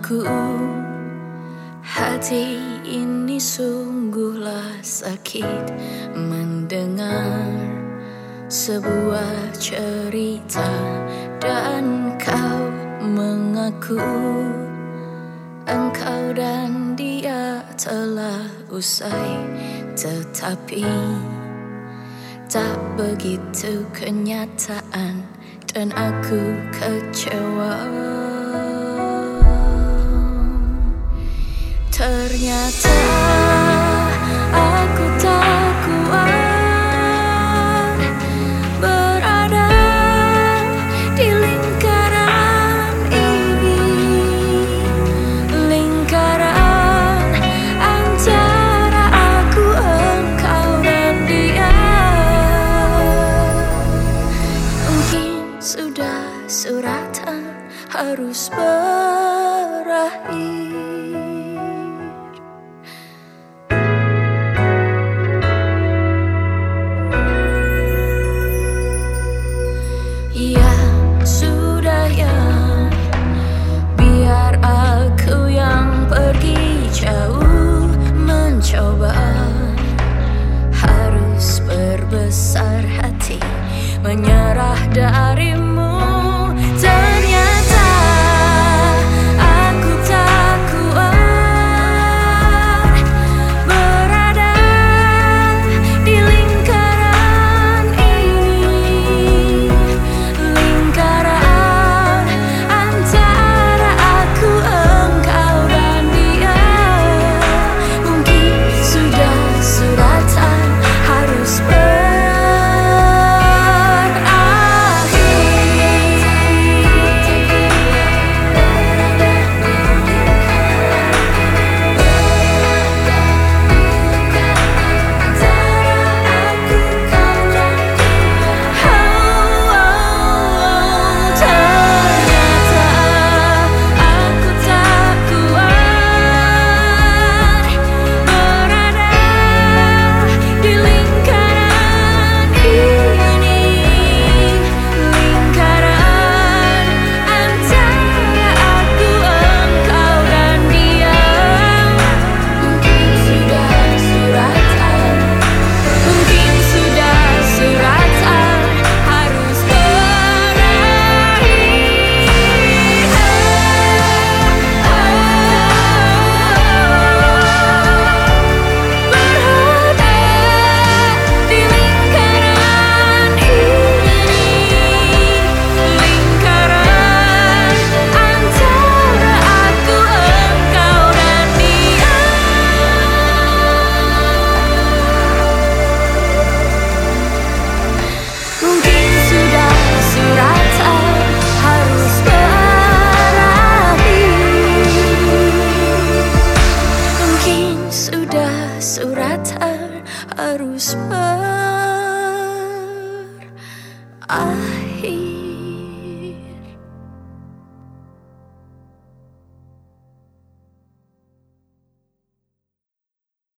aku Hati ini sungguhlah sakit mendengar sebuah cerita dan kau mengaku engkau dan dia telah usai tetapi tak begitu kenyataan dan aku kecewa. Ternyata aku tak kuat berada di lingkaran ini, lingkaran antara aku, engkau dan dia. Mungkin sudah suratan harus berakhir. Hati menyerah darimu suratan harus berakhir